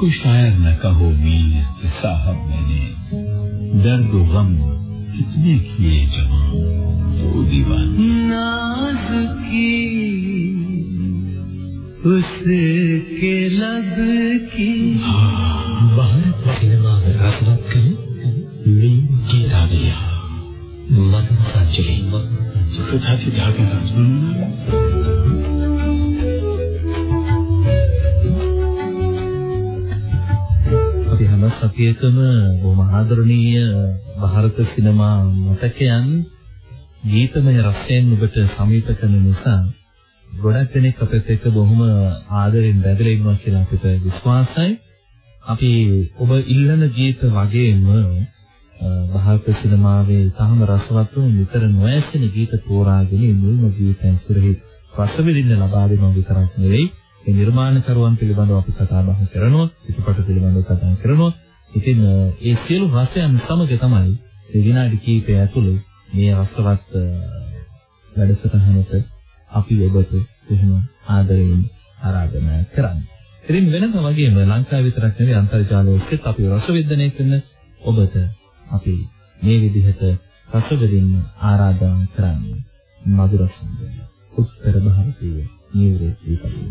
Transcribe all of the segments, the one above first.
इसको शायर न कहो मीर साहब मैंने। दर्द गम कितने किए जमा तो दीवान। नाज की उसके लब की। हाँ। बाहर सिनेमा में रात रात करें नीम की दादिया मदन सांचली मदन सांचली तथा तो सीधा के नाम සතියකම බොහොම ආදරණීය ಭಾರತ සිනමා මතකයන් ගීතමය රසයෙන් ඔබට සමීප කරන නිසා ගොඩක් දෙනෙක් අපිත් එක්ක බොහොම ආදරෙන් බැඳලා ඉන්නවා කියලා අපිට විශ්වාසයි. අපි ඔබ ඉල්ලන ගීත වගේම ಭಾರತ සිනමාවේ තහම රසවත් වූ නිතර නොඇසෙන ගීත තෝරාගෙන මුල්ම ගීතයන් කෙරෙහි රස විඳින්න ලබා දෙනවා විතරක් නෙවෙයි මේ නිර්මාණකරුවන් පිළිබඳව අපි කතා බහ කරනවා චිත්‍රපට පිළිබඳව කතා කරනවා ඉතින් ඒ සියලු රසයන් සමග තමයි මේ විනාඩි කිහිපය ඇතුළේ මේ රසවත් වැඩසටහනට අපි ඔබට එහෙම ආදරයෙන් ආරාධනා කරන්නේ. ඉතින් වෙනම වගේම ලංකාව විතරක් නෙවෙයි අන්තර්ජාලයේත් අපි රසවින්දනය කරන ඔබට අපි මේ විදිහට රසවින්දින්න ආරාධනා කරන්නේ මధుර සංගීතය. උත්තර ಭಾರತීය නියුරේ දීපලින්.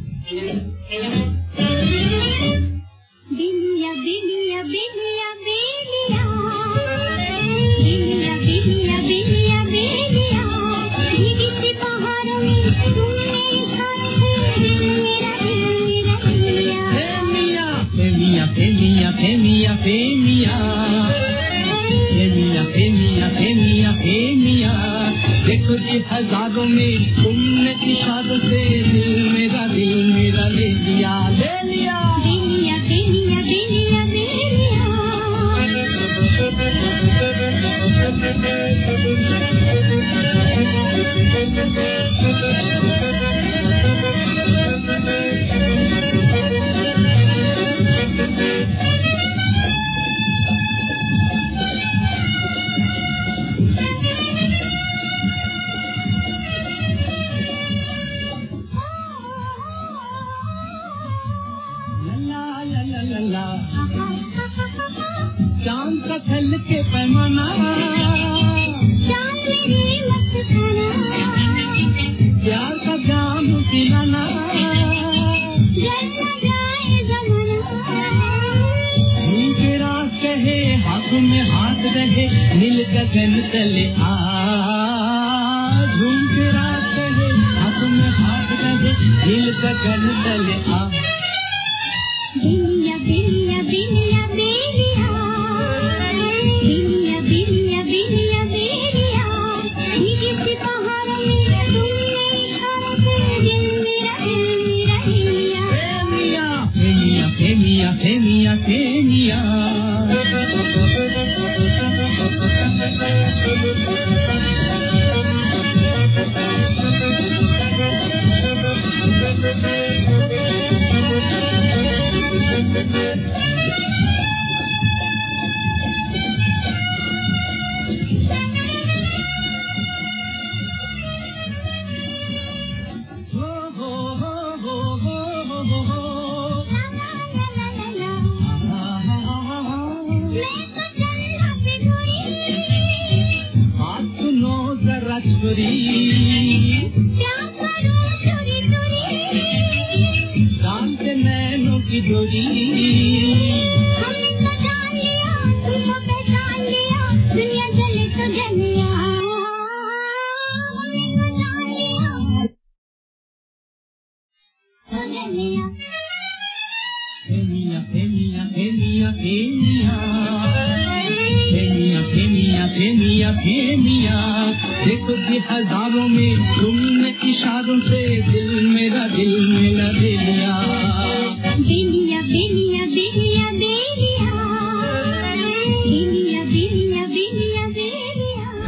Thank you. قبله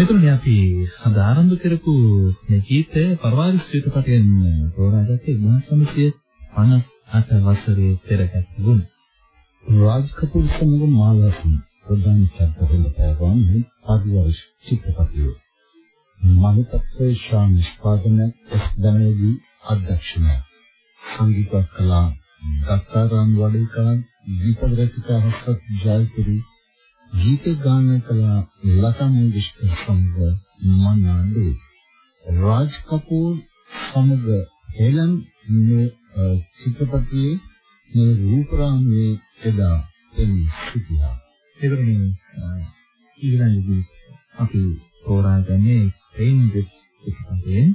මෙතුණි අපි සඳ ආරම්භ කරපු මේ ගීතය පරවාරිස්සිත පටයෙන් තෝරාගත්තේ 1958 වසරේ පෙරගත් ගුණ. රාජ් කපූර් සමග මාලාසන් ප්‍රධාන චරිතවල පැවතුණු ආදිවාසී චිත්‍රපටය. මහත්කේ ශා නිෂ්පාදන එස් දනේදී අධ්‍යක්ෂණය. සංගීත කලා දත්තාරාම් වඩේකා ගීත රචිතා හස්සත් ජයපුරී ගීත ගායනා කළ ලතා මංගেশකර් සමග මනාඩේ රාජ් කපූර් සමග හෙලන් මේ චිත්‍රපටයේ මේ රූපරාමයේ එදා එනි සිටියා. ඒකනේ ඊළඟදී අපි තෝරාගන්නේ රේන්ජස් චිත්‍රපටයෙන්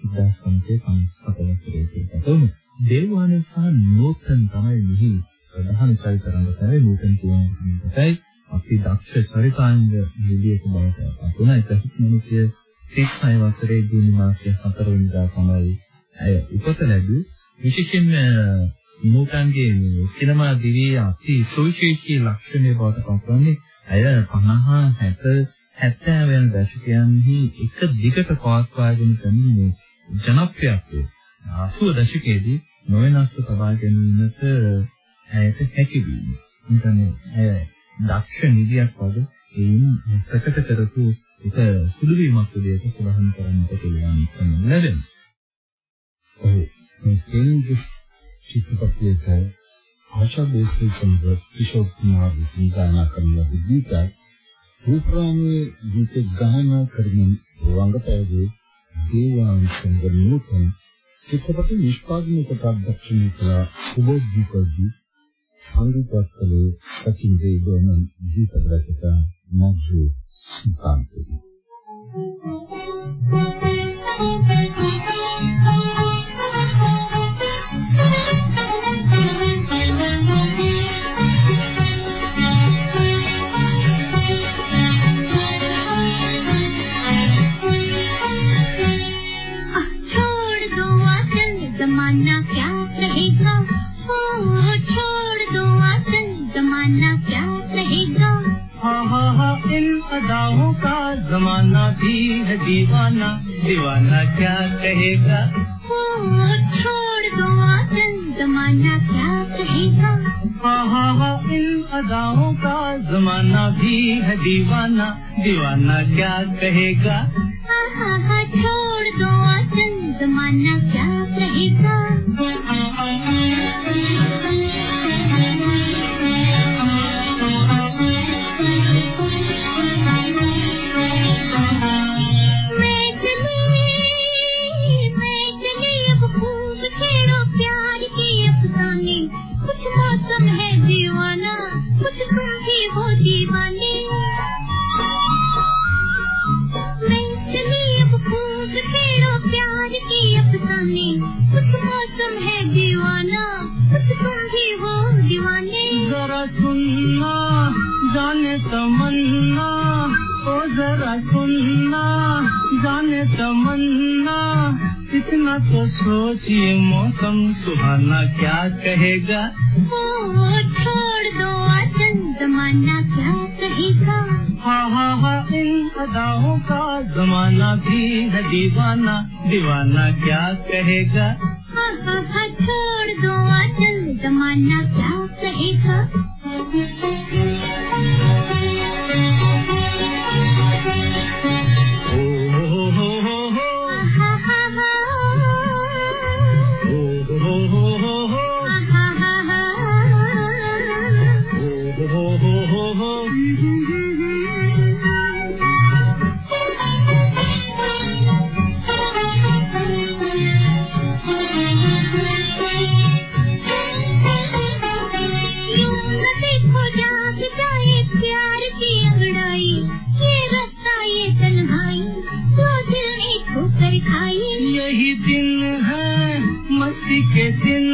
1957 වසරේ තෝම දේවානන් සහ නූතන් තමයි මෙහි ප්‍රධාන චරිත රංගකරේ නූතන් කියනකටයි අපි දක්ෂ චරිතාංග නිලියක බවට පත් වුණා. ඒක මිනිසිය 36 වසරේ ජූනි මාසයේ 4 වෙනිදා තමයි ඇය උපත ලැබුවේ. විශේෂයෙන්ම නූතන්ගේ සිනමා දිවියේ අති සුවිශේෂී ලක්ෂණය බවට පත්වන්නේ ඇය 50 60 70 වෙනි දශකයන්හි එක දිගට පවත්වාගෙන ගන්නේ ජනප්‍රියත්වය 80 දශකයේදී නොවෙනස්ව තබා ගැනීමට ඇයට හැකි වීම. එතන ඇය දක්ෂ නිදියක් වගේ එයින් ප්‍රකට කරපු එක සුළු වීමක් විදිහට සඳහන් කරන්නට පුළුවන් තමයි ලැබෙන්නේ. ඔව් මේ තෙලිඟු චිත්‍රපටයේ ආශා බෝස්ලි සමග කිෂෝර් කුමාර් විසින් ගායනා කරන ගීත රූපරාමයේ ගීත ගායනා කරමින් රංගපෑවේ දේවාන් සංග නූතන චිත්‍රපට නිෂ්පාදනය කොට අධ්‍යක්ෂණය කළ සුබෝධ දීපජී සංගීතවත් කළේ සචින් දේවනන් ගීත රචක මජු සුකාන්තේ छोड़ इन अदाओं का जमाना भी है दीवाना। दीवाना क्या कहेगा? ओ छोड़ दो आसन जमाना क्या कहेगा? हाँ हाँ इन अदाओं का जमाना भी है दीवाना। दीवाना क्या कहेगा? हाँ हाँ छोड़ दो आसन जमाना क्या कहेगा? मौसम है दीवाना कुछ तुम भी हो दीवाने। मैं चली अब खूब छेड़ो प्यार की अफसाने कुछ मौसम है दीवाना कुछ तुम भी हो दीवाने। जरा सुनना, जाने तमन्ना। ओ जरा सुनना, जाने तमन्ना। इतना तो सोचिए मौसम सुहाना क्या कहेगा। छोड़ दो आसन जमाना क्या कहेगा? हाँ हाँ हाँ इन अदाओं का जमाना भी है दीवाना। दीवाना क्या कहेगा? हाँ हाँ हाँ छोड़ दो आसन जमाना क्या कहेगा?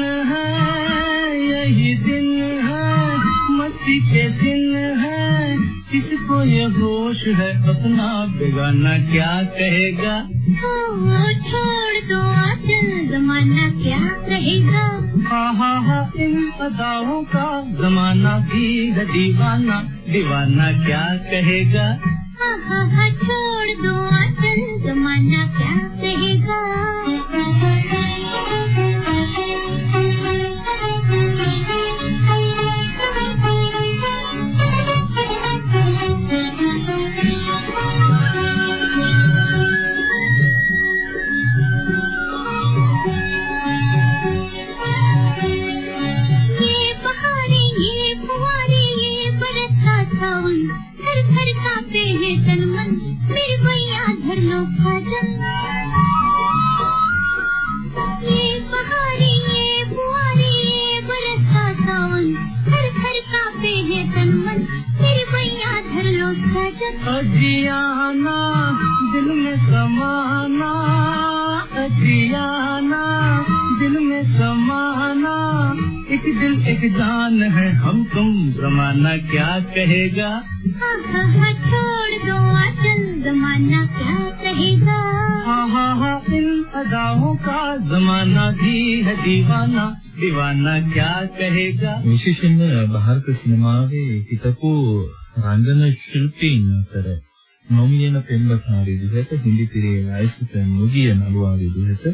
है यही दिन है मस्ती के दिन है। किसको ये होश है अपना बेगाना क्या कहेगा? ओ छोड़ दो आचल जमाना क्या कहेगा? हाँ हाँ हाँ इन अदाओं का जमाना भी है दीवाना। दीवाना क्या कहेगा? हाँ हाँ हाँ छोड़ दो आचल जमाना क्या कहेगा? जियाना दिल में समाना जियाना दिल में समाना एक दिल एक जान है हम तुम जमाना क्या कहेगा? हाँ, हाँ, छोड़ दो जमाना क्या कहेगा? हाँ हाँ हाँ इन अदाओं का जमाना भी है दीवाना दीवाना क्या ಕಹೇಗಾ ವಿಶೇಷ ಬಾಹರ್ ಸಿನಿಮಾಗೆ ಕಿತಕೂ ರಂಗನ ಶಿಲ್ಪಿ करे। නොමියෙන පෙම්වතාව විදිහට හිඳි තිරේ වයසට නොගිය නළුවා විදිහට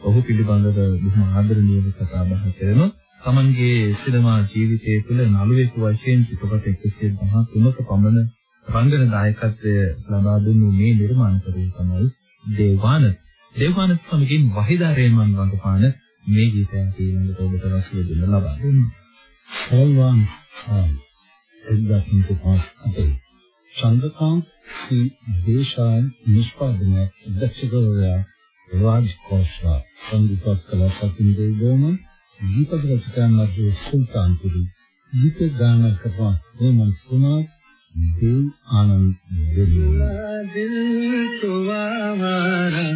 ඔහු පිළිබඳව බොහොම ආදරණීයව කතා බහ කරන තමන්ගේ සිනමා ජීවිතය තුළ නළුවෙකු වශයෙන් චිත්‍රපට 113ක පමණ රංගන දායකත්වය ලබා දුන්නු මේ නිර්මාණකරුවෝ තමයි දේවානන්ද. දේවානන්ද සමගින් වහිදා රේමන් රංගපාන මේ ගීතය අපි ඊළඟට ඔබට රසවිඳ ලබා දෙමු. සල්වාන් ආයි එක්දස්මික පාස් අපේ චන්ද්‍රකාන්ත් ශ්‍රී දේශාන් නිෂ්පාදනය දක්ෂකවරයා රාජ් කෝෂා සංගීතවත් කලා සතින්දේ ගෝම දීපක රචකයන්ගේ සුල්තාන්පුරි ගීත ගාන කරපා හේමන්ත් කුමාර් देव आनंद दिल तो आवारा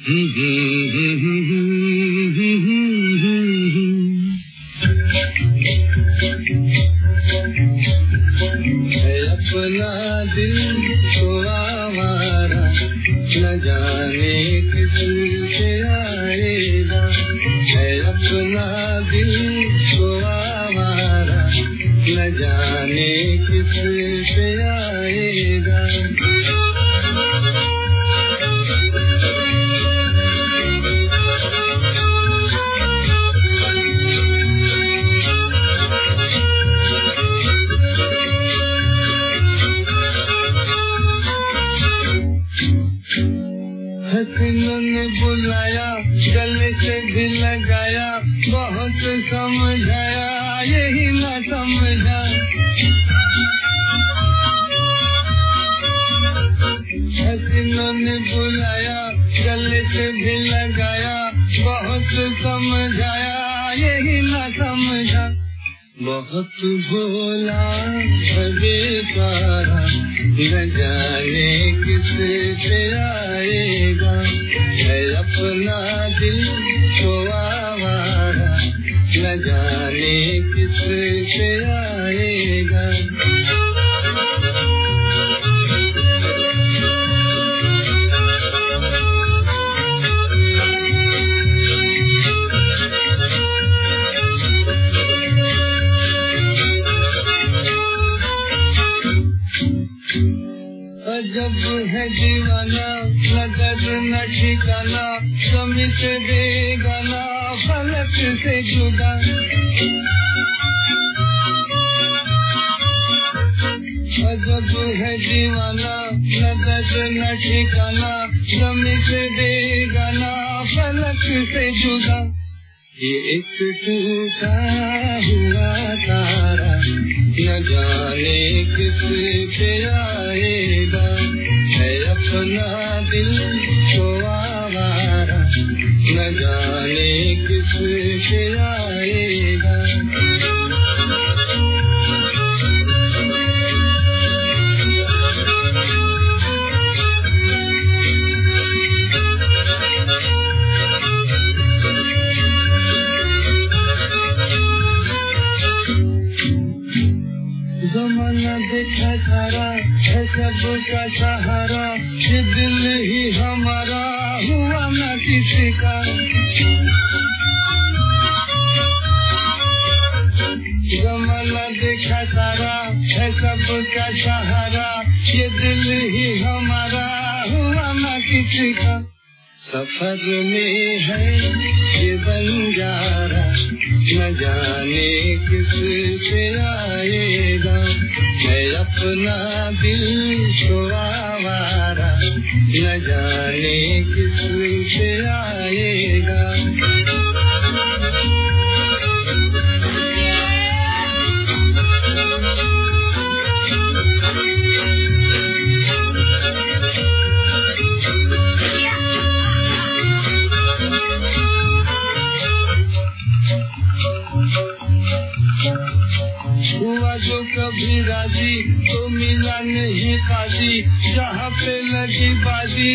ही ही ही ही ही जाने बहुत भोला बेचारा न जाने किस से आएगा? है अपना दिल को आवारा, न जाने किस से आएगा दिल न पे आएगा me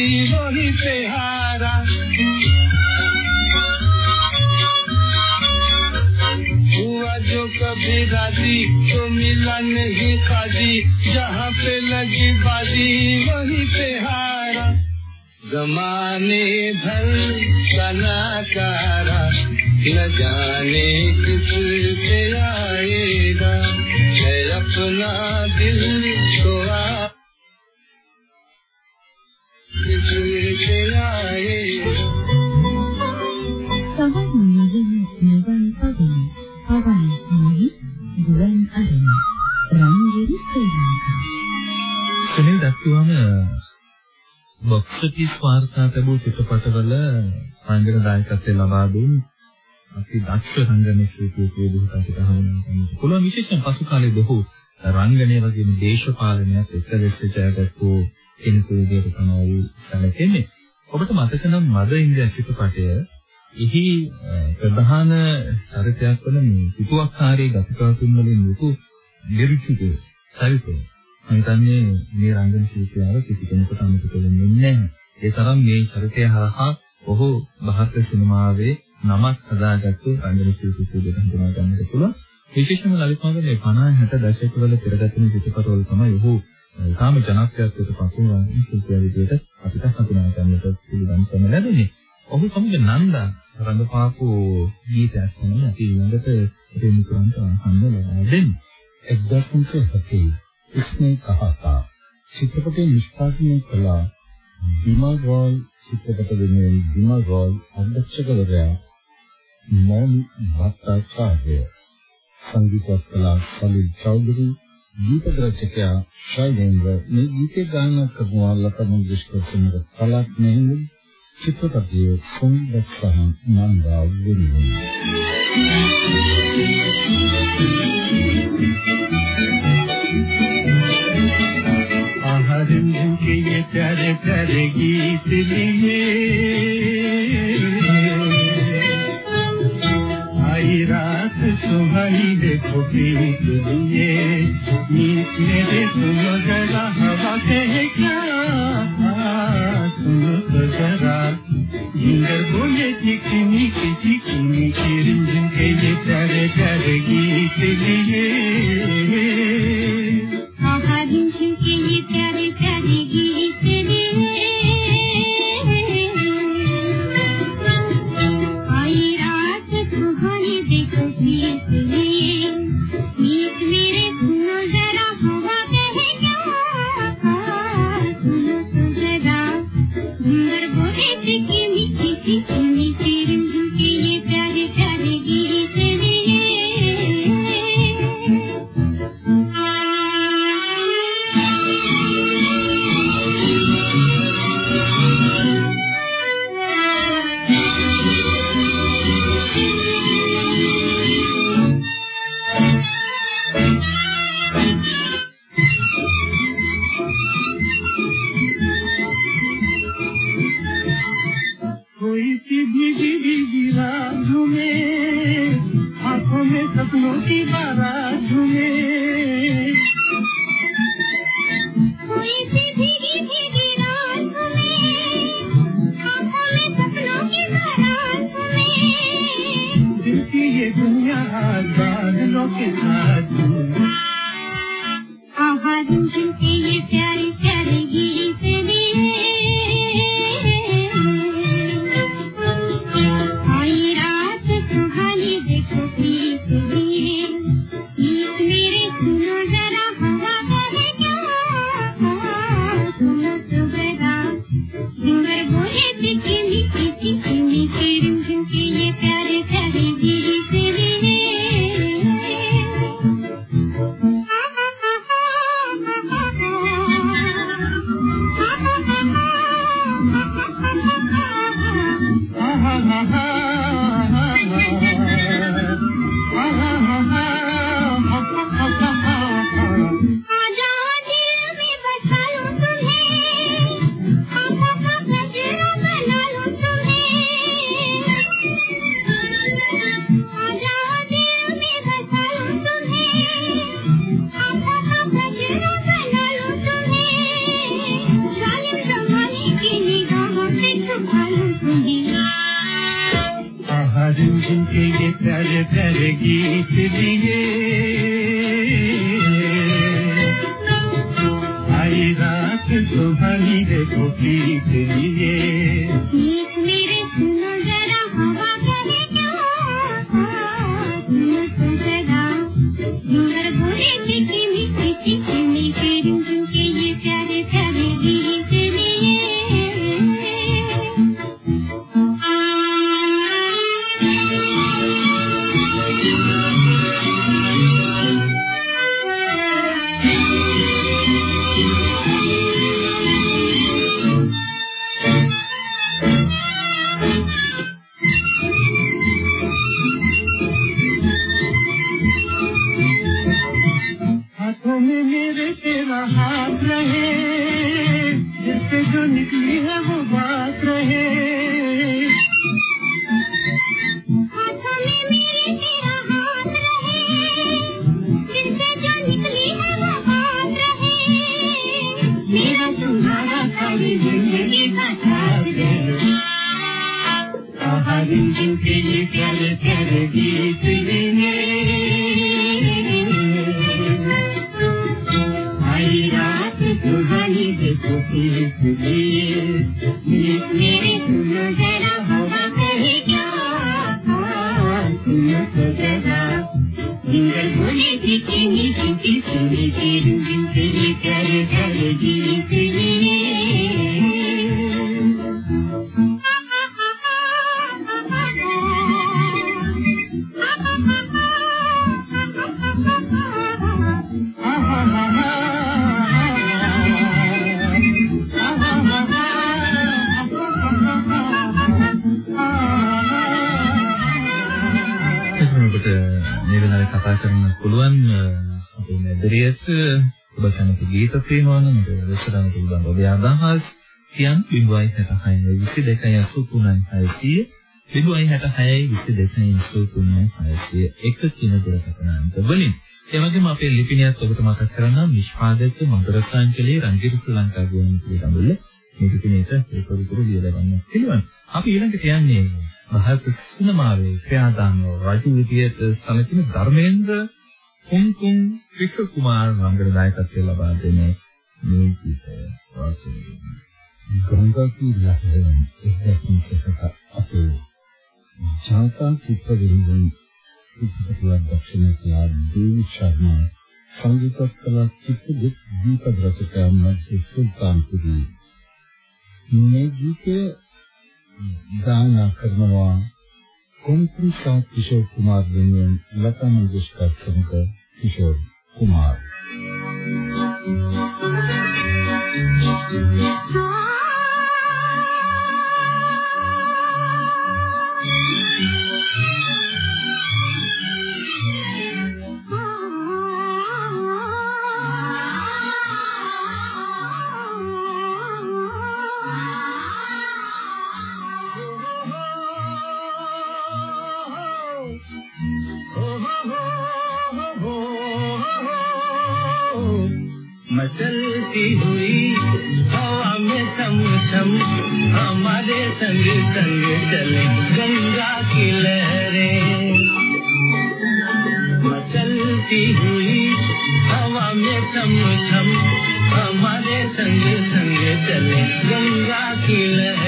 बाजी वहीं हुआ जो कभी राज़ी तो मिला नहीं काजी जहाँ पे लगी बाजी, वहीं पे जमाने भर का नाकारा, न जाने किस पे आएगा। है अपना दिल සුනිල් දක්වන බොක්ස් ඔෆිස් වාර්තා ලැබූ චිත්‍රපටවල රංගන දායකත්වය ලබා දුන් අති දක්ෂ රංගන ශිල්පියෙකු විදිහට අපිට හඳුන්වන්න පුළුවන් විශේෂයෙන් පසු කාලයේ බොහෝ රංගනය වගේම දේශපාලනයත් එක්ක දෙස්ස ජයගත්තු කෙනෙකු විදිහට තමයි සැලකෙන්නේ. ඔබට මතක නම් මද ඉන්දියා චිත්‍රපටය එහි ප්‍රධාන චරිතයක් වන මේ පිටුවක්කාරී ගතිකාතුන් වලින් යුතු ලිරික්සික චරිතය. මම හිතන්නේ මේ රංගන ශිල්පියාව කිසි කෙනෙකුට අමතක වෙන්නේ නැහැ. ඒ තරම් මේ චරිතය හරහා ඔහු ಭಾರತ සිනමාවේ නමක් හදාගත්තු රංගන ශිල්පියෙකු විදිහට හඳුනා ගන්නට පුළුවන්. විශේෂයෙන්ම ලලිතමාගේ මේ 50 60 දශකවල පෙරගැසෙන චිත්‍රපටවල තමයි ඔහු තාම ජනප්‍රියත්වයට පත් වුණු ශිල්පියා විදිහට අපිට හඳුනා ගන්නට පිළිගන්නම ලැබෙන්නේ. ඔහු සමග නන්දා රඟපාපු ගීතයක් තමයි අපි ඊළඟට අපේ මිතුරන්ට අහන්න ලබා දෙන්නේ. 1970 ඉස්නේ කහතා චිත්‍රපටයේ නිෂ්පාදනය කළ විමල් රෝයි චිත්‍රපට වෙනුවෙන් විමල් රෝයි අධ්‍යක්ෂකවරයා මෝනි භට්ටාචාර්ය සංගීතවත් කළ සලිල් චෞධරී ගීත රචකයා ශෛලේන්ද්‍ර මේ ගීතේ ගායනා කරනවා ලතා මංගেশකරතුංග කලක් නෙහිඳු චිත්‍රපටයේ සංගීත සහ නන්දා වෙනුවෙන්. ආහාරින් කියේ තර තර ගීත ලියේ. लिए आई रात सुहानी देखो प्रीत लिए मीत मेरे सुनो जरा हवा कहे क्या सुनो तो जरा जिंगर बोले चिकनी की चिकनी की रिंझिन के ये प्यारे प्यारे गीत लिए आहा रिमझिम के ये प्यारे प्यारे Easy. 66යි 22යි 600 තිබුණයි 66යි 22යි 600 එක කින දුරකථන අංක වලින් ඒ වගේම අපේ ලිපිණියත් ඔබට මතක් කරගන්න නිෂ්පාදක මధుරසංකලයේ රංගිර ශ්‍රී ලංකා ගුවන් පිළිබඳව මේ ලිපිණියට ඒ පොරතුරු දීලා ගන්න පුළුවන්. අපි ඊළඟට යන්නේ මහත් සිනමාවේ ප්‍රාදානෝ රජු විදියට සැලකෙන ධර්මේන්ද්‍ර කුම්කුම් වික්ෂ කුමාර රංගන දායකත්වය ලබා දෙන මේ ගීතය වාසය වෙනවා. ගංගා කීලා කියන එක්දැකීමකට අපේ ජාතා සිත් විරුද්ධ සිත්පතුලක් දක්ෂිණ කියලා දේවි ශර්මා සංගීත කලා චිත්ත දීප රචකයා මැති සුල්තාන්පුරි මේ ගීතය ගායනා කරනවා කොම්පිසා කිෂෝර් කුමාර් වෙනුවෙන් ලතා මංගেশකර සමඟ කිෂෝර් කුමාර් Thank you. हमारे संग संग चले गंगा की लहरें। मचलती हुई हवा में छम छम हमारे संग संग चले गंगा की लहरें।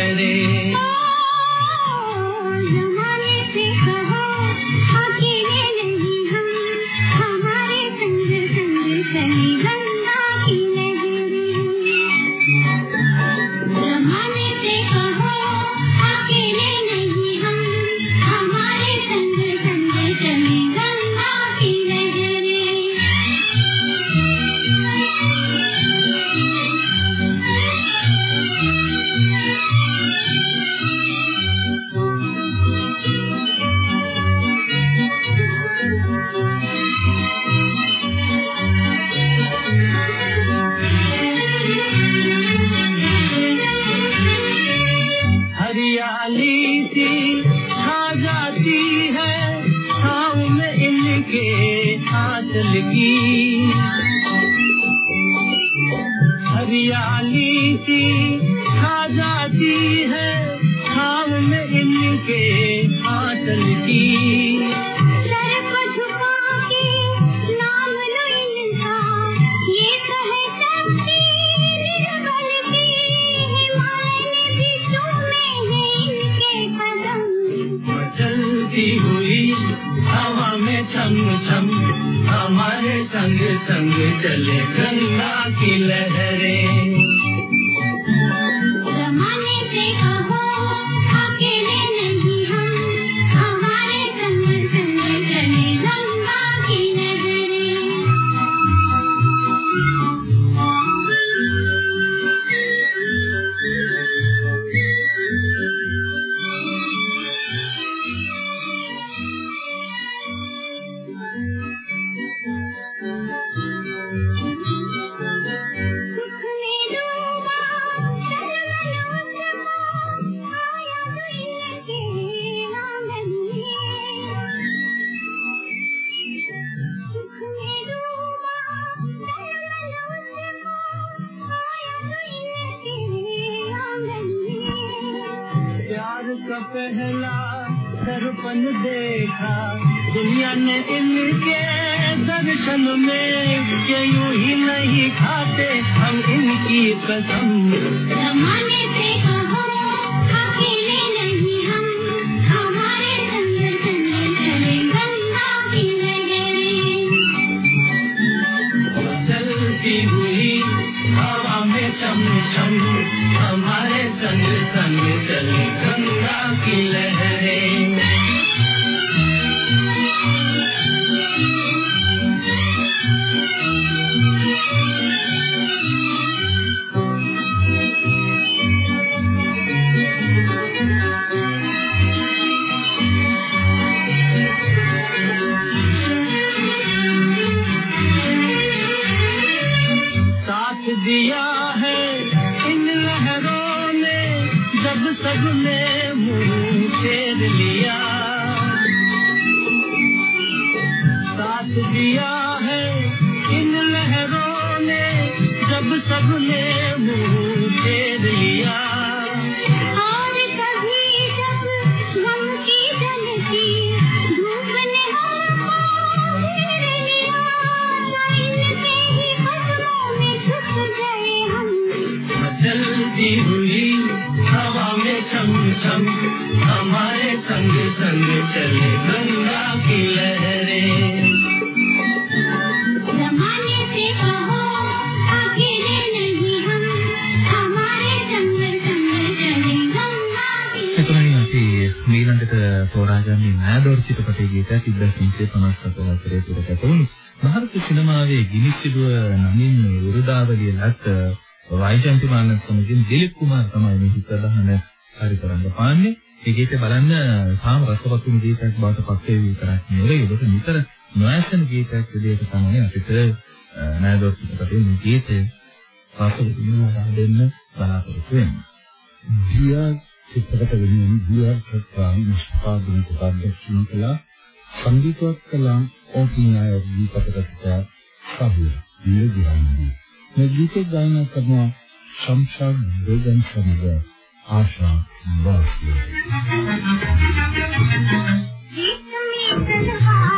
सबने मुंह फेर लिया और कभी जब गम की जलती धूप ने हमको घेर लिया तो इनके ही कदमों में छुप गए हम चलती हुई हवा में छम छम हमारे संग संग चले තෝරාගන්නේ නෑදොර චිත්‍රපටයේ ගීතයක් 1957 වසරේ පුරකට වුණු ಭಾರತ සිනමාවේ ගිනිසිදුව නමින් විරුදාවලිය ලත් වයිජන්තිමාන සමගින් දිලීප් කුමාර් තමයි මේ ගීත දහන පරිතරංග පාන්නේ. මේ ගීතය බලන්න තාම රසවත් වුණු ගීතයක් බවට පත් වේ විතරක් නෙවෙයි ඒකට නිතර නොඇසෙන ගීතයක් විදිහට තමයි අපිට නෑදොර චිත්‍රපටයේ මේ ගීතය රස විඳිනවා දෙන්න බලාපොරොත්තු වෙන්නේ. චිත්‍රපට වෙනුවෙන් ගියත්‍රාම් නිෂ්පාදනය කරද්දී කළා. සංගීතවත් කළා ඕපිනාය දීපකටට සබුල නිරදිහානදී මේ ගීතය ගායනා කරන ශම්ෂාන් බේගන් සමග ආශා වාස්තුව ගීත මේ සඳහා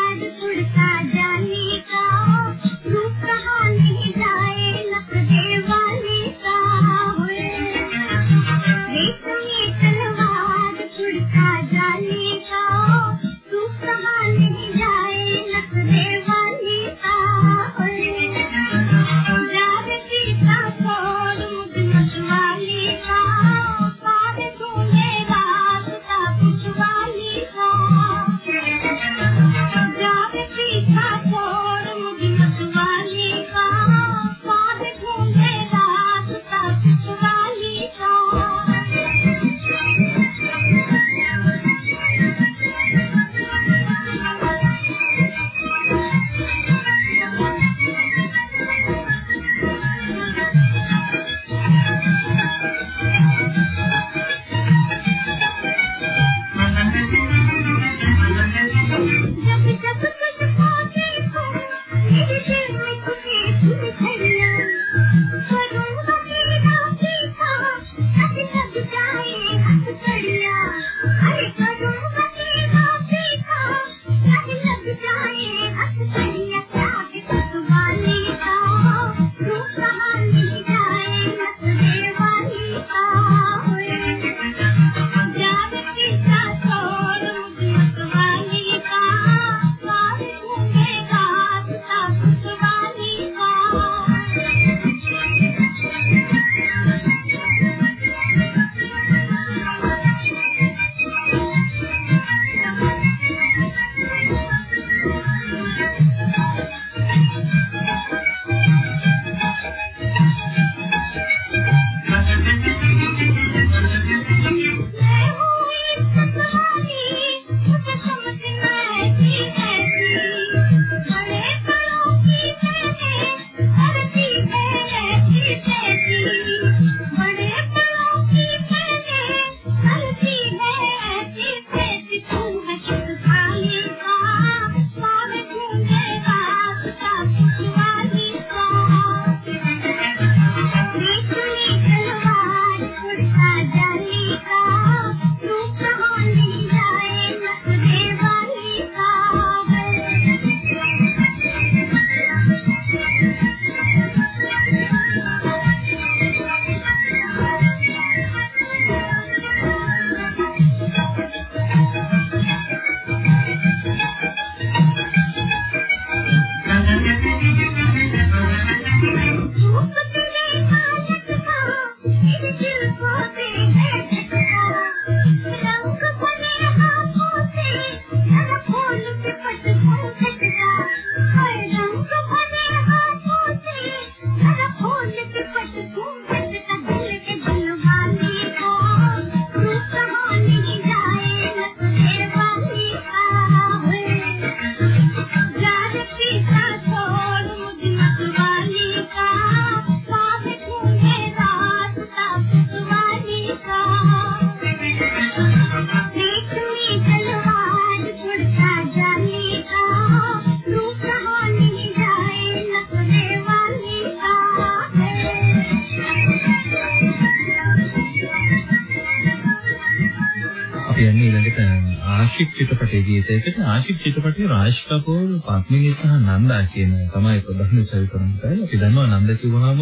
ආශිත් චිත්‍රපටයේ රාජ් කපූර් පත්මිනී සහ නන්දා කියන තමයි ප්‍රධාන චරිතන්තය. අපි දන්නවා නන්දා කිව්වහම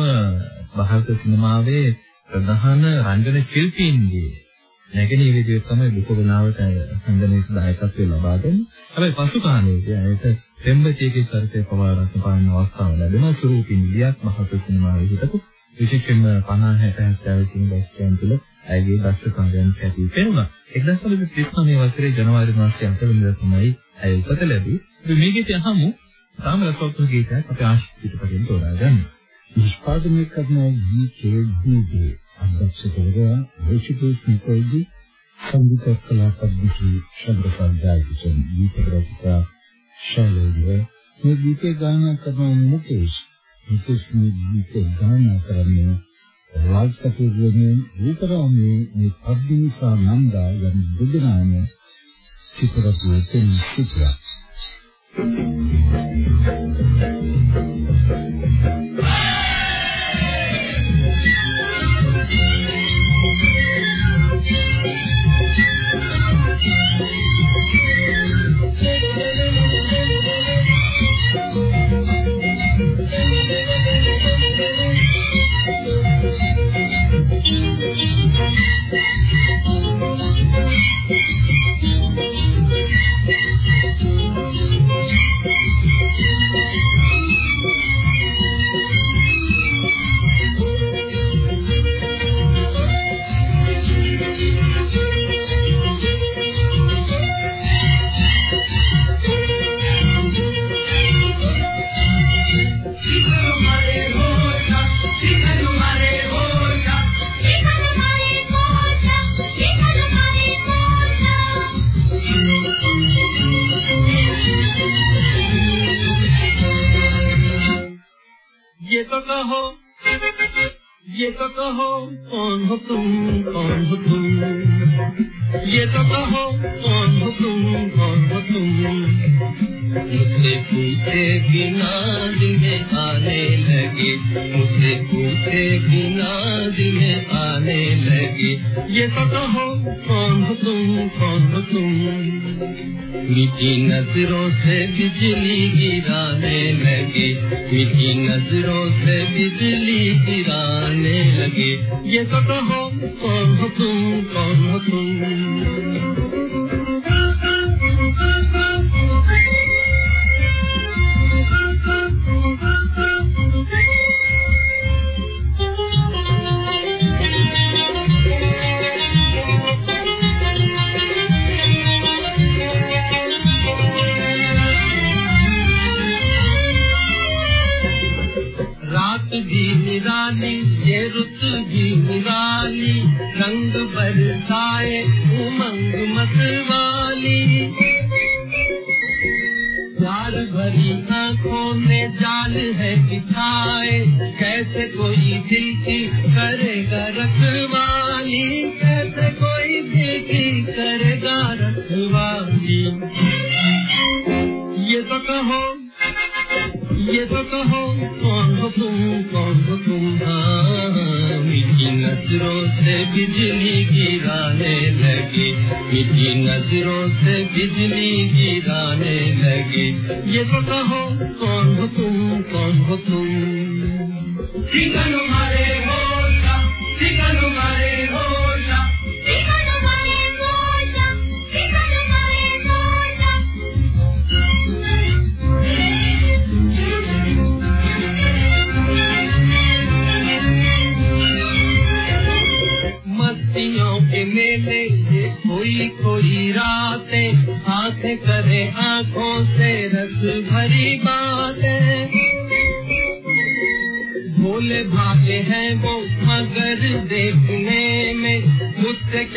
භාරත සිනමාවේ ප්‍රධාන රංගන ශිල්පීන්ගේ නැගෙනී විදිහට තමයි දුක වෙනාවට සංගමයේ දායකත්වය ලබා දෙන්නේ. හැබැයි පසු කාලයේදී ඇයට පෙම්බතියගේ චරිතය පවා රසපාන අවස්ථාව ලැබෙනවා. ස්වරූපින් ලියක් මහත් සිනමාවේ හිටපු විශේෂයෙන්ම 50 60 70 කියන දශකයන් තුළ ඇයගේ දර්ශකයන් කැටි පෙනුණා. 1939 වසරේ ජනවාරි මාසයේ 8 වෙනිදා තමයි ඇය උපත ලැබී. අපි මේ ගීතය අහමු. තාම රසවත් ගීතයක් අපි ආශිත් පිටපතින් තෝරාගන්න. නිෂ්පාදනය කරන ගීතයේ ගීතේ අධ්‍යක්ෂකවරයා රේෂිපුස් නිකෝල්ජි සංගීත කලා පද්ධති ශබ්දසංජායකයන් ගීත රචකයා ශෛලේන්ද්‍ර මේ ගීතේ ගායනා කරන මුකේෂ් මුකේෂ් මේ ගීතේ ගායනා කරන්නේ රාජ් කපූර් වෙනුවෙන් රූපරාමයේ මේ පද්දිනිසා නන්දා යන ये तो कहो, कौन हो तुम, कौन हो तुम? ये तो कहो, कौन हो तुम, कौन हो तुम? मुझे पूछे बिना दिन आने लगे। मुझे पूछे बिना दिन आने लगे। ये तो कहो कौन हो तुम, कौन हो तुम? मिटी नज़रों से बिजली गिराने लगे। मिटी नज़रों से बिजली गिराने लगे। ये तो कहो कौन हो तुम, कौन हो तुम? भी निराली, ये रुत भी निराली, रंग बरसाए, उमंग मतवाली। प्यार भरी आँखों में जाल है बिछाए, कैसे कोई दिल की करेगा रखवाली? ये तो कहो कौन हो तुम कौन हो तुम? हाँ, मीठी नज़रों से बिजली गिराने लगी मीठी नज़रों से बिजली गिराने लगी। ये तो कहो कौन हो तुम कौन हो तुम?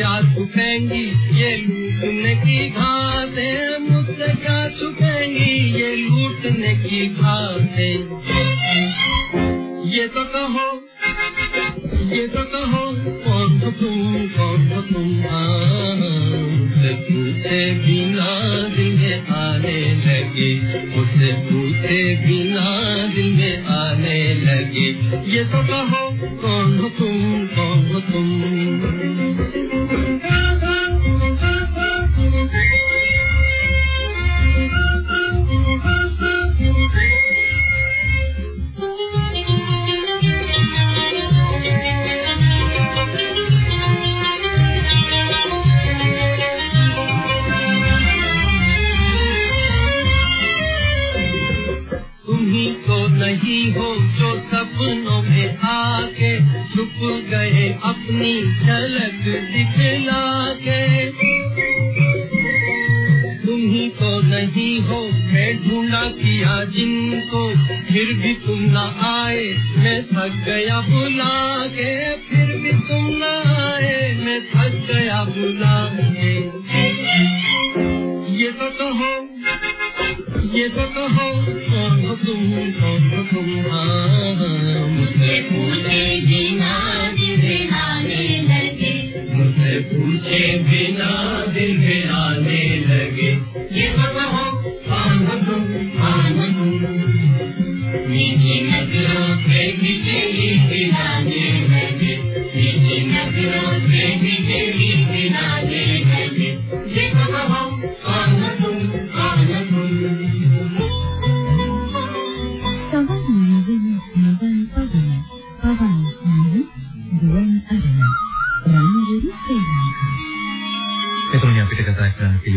मुझसे क्या छुपेंगी ये लूटने की घातें नहीं हो, मैं ढूंढा किया जिनको, फिर भी तुम न आए। मैं थक गया बुला के, फिर भी तुम न आए। मैं थक गया बुला के। ये तो कहो, ये तो कहो, कौन हो तुम, कौन हो तुम हाँ। मुझसे पूछे बिना पूछे बिना दिन में आने लगे। ये पता हो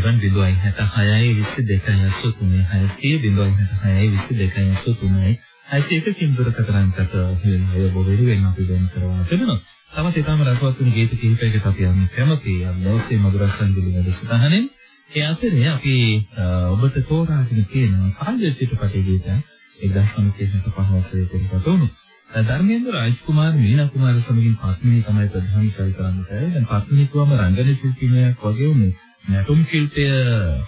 පිළිවන් 066 22 83 600 066 22 කිම්දුරකතරන්කට හිලෙන බොබෙරි වෙන අපි දැන් කරවා තිබෙනවා. තවත් ඊටම රසවත් වෙන ගීත කිහිපයකට අපි යන්න කැමතියි. අන්නෝසේ මధుරස්සන් දිලින දසතහනෙන් ඒ අතරේ අපි අ, ඔබට තෝරාගෙන තියෙන කාර්ය චිත්‍රපටයේ ගීත 1995 වසරේ පිළිපත වුණු ධර්මේන්ද්‍ර රාජ්කුමාර් මීනා කුමාර සමගින් පත්මිනී තමයි ප්‍රධාන චරිතරන්තය. දැන් පත්මිනී කියවම රංගන ශිල්පිනියක් වගේ උනේ නැටුම් ශිල්පය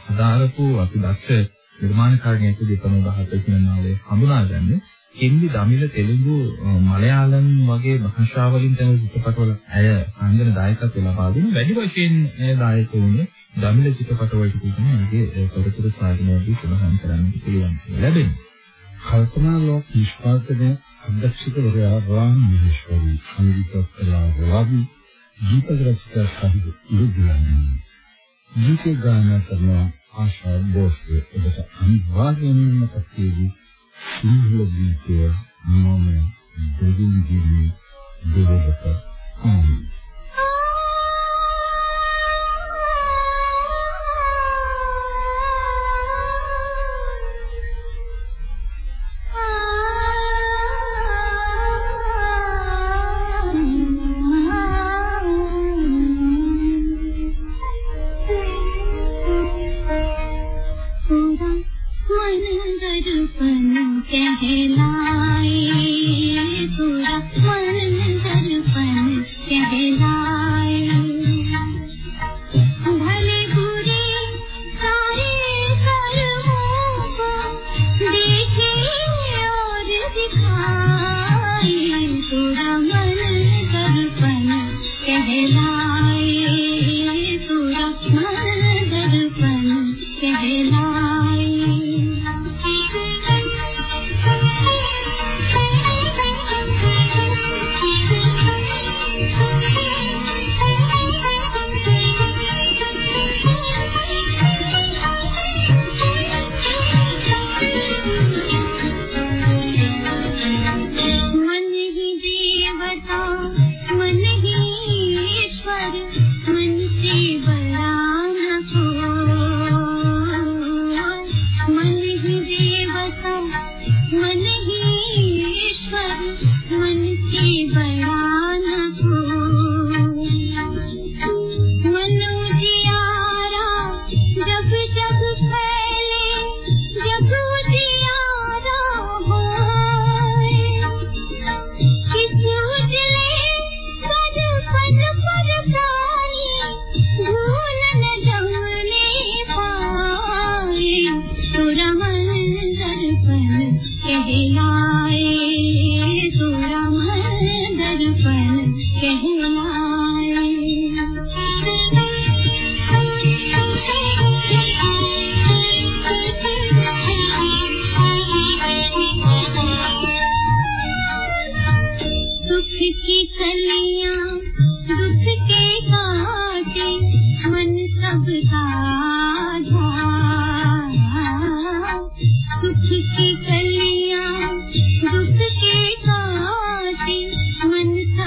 සදාරපු අති දක්ෂ නිර්මාණකාරයෙකුගේ තමයි බහත සිනමාවේ හඳුනාගන්නේ. හින්දි, දමිළ, තෙලුගු, මලයාලම් වගේ භාෂාවලින් තමයි චිත්‍රපටවල ඇය රංගන දායකත්වය ලබා දුන්නේ. වැඩි වශයෙන් ඇය දායක වුණේ දමිළ චිත්‍රපටවලට තමයි ඇගේ තොරතුරු සාධනයේදී සඳහන් කරන්න පිළිවන් ලැබෙන්නේ. කල්පනා ලෝක නිෂ්පාදනය අධ්‍යක්ෂකවරයා රාම් මහේශ්වරි සංගීත කලා රවි ගීත රචකයා සහිත ඉදිරියන්නේ ගීත ගායනා කරන ආශා බෝස්ගේ. ඔබට අනිවාර්යයෙන්ම කටේවි සිංහල ගීතය මම දෙවියන් දිවි දෙවකට ආමි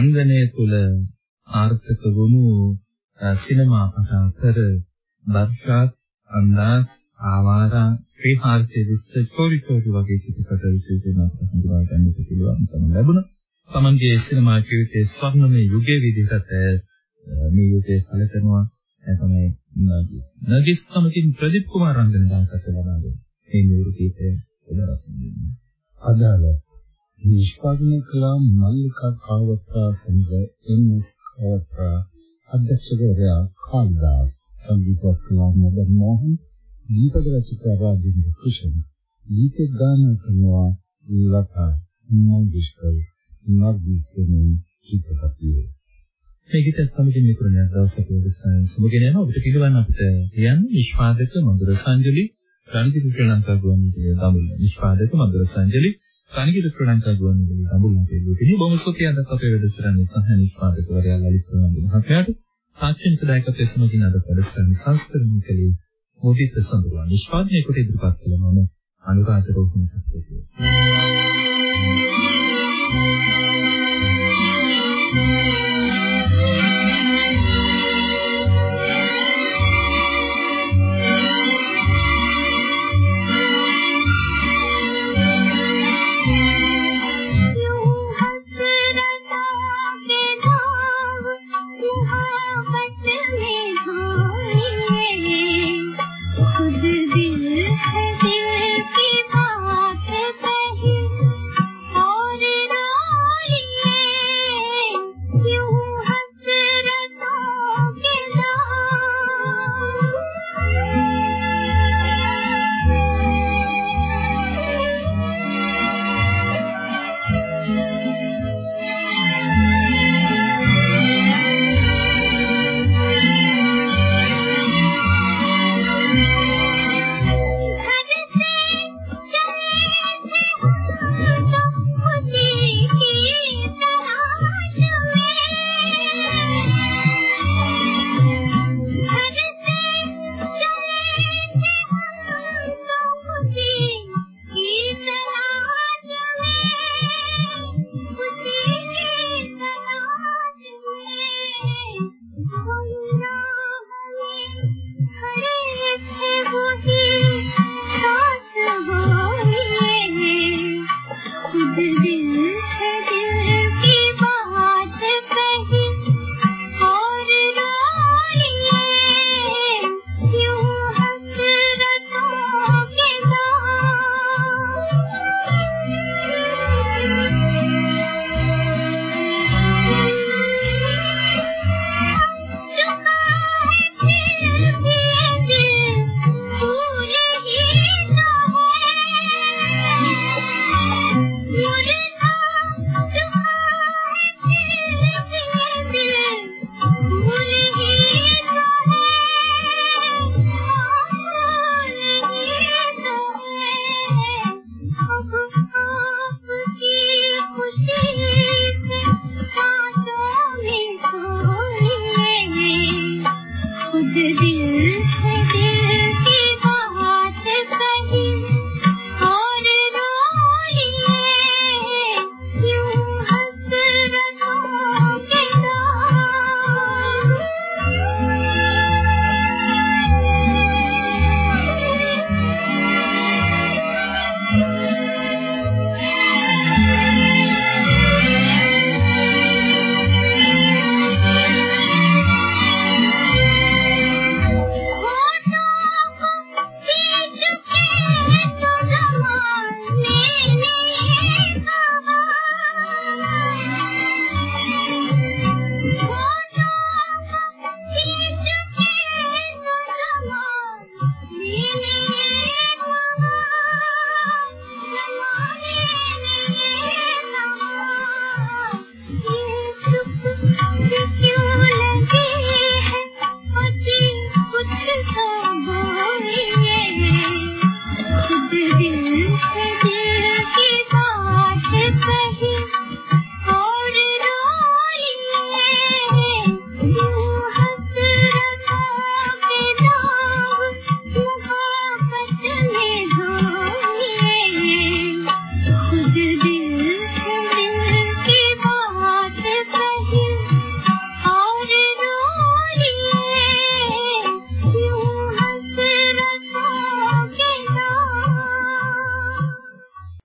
රංගනය තුල ආර්ථික වුණු අ, සිනමා පටාකර බර්ෂාත් අන්දාස් ආවාරා ශ්‍රී හාර්සේ විස්ස චෝරි චෝරි වගේ චිත්‍රපට විශේෂයෙන් අපට හඳුනා ගන්නට පුළුවන්කම ලැබුණා. තමන්ගේ සිනමා ජීවිතයේ ස්වර්ණමය යුගයේ විදිහට අ, මේ යුගයේ සැලකෙනවා ඒ තමයි නගිස්. නගිස් සමගින් ප්‍රදීප් කුමාර රංගන දායකත්ව ලබා දෙන මේ නూరు ගීතය උදරසන්නේ. අදාළ නිෂ්පාදනය කළ මල්ලිකා කාවත්තා සමග එම්.එස්. කාවත්තා අධ්‍යක්ෂකවරයා කාන්දාස් සංගීතවත් කලා මදන් මෝහන් දීපක රචිතා රාජේන්ද්‍ර කුෂන් ගීත ගායනා කරනවා ලතා මංගිෂ්කල් නර්ගිස්ගෙන් චිත්‍රපටියේ මේ ගීත සමගින් මිතුරුන දවසක උදසයන් සමගින් යන ඔබට පිළිවන් අපිට කියන්නේ නිෂ්පාදක මధుර සංජලි රන්දිපුර ශ්‍රී ලංකා ගුවන්විදුලියේ ගමන නිෂ්පාදක මధుර සංජලි කණිගිර ප්‍රණන්තා ගුවන්විදුලි සම්බුදුන් දෙවියනේ බොහොම ස්තුතියි අද අපේ වැඩසටහන සහ නිෂ්පාදකවරයා ලලිත් ප්‍රණන්දු මහත්මයාට. තාක්ෂණික දායකත්වය සමගින් අද වැඩසටහන සංස්කරණය කළේ මොදිත සම්බුදුන් නිෂ්පාදනය කොට ඉදිරිපත් කළ මම අනුරාධ රෝහණ සත්‍යය.